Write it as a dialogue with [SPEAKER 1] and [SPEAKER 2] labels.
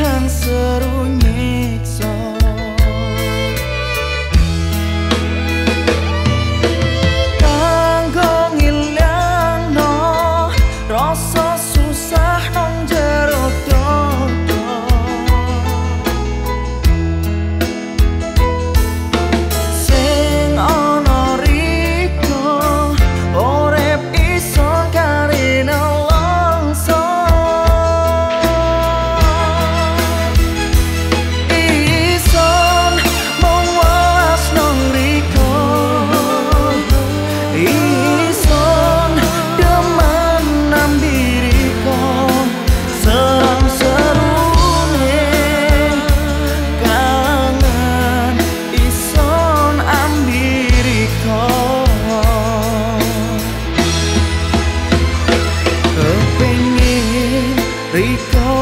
[SPEAKER 1] rasa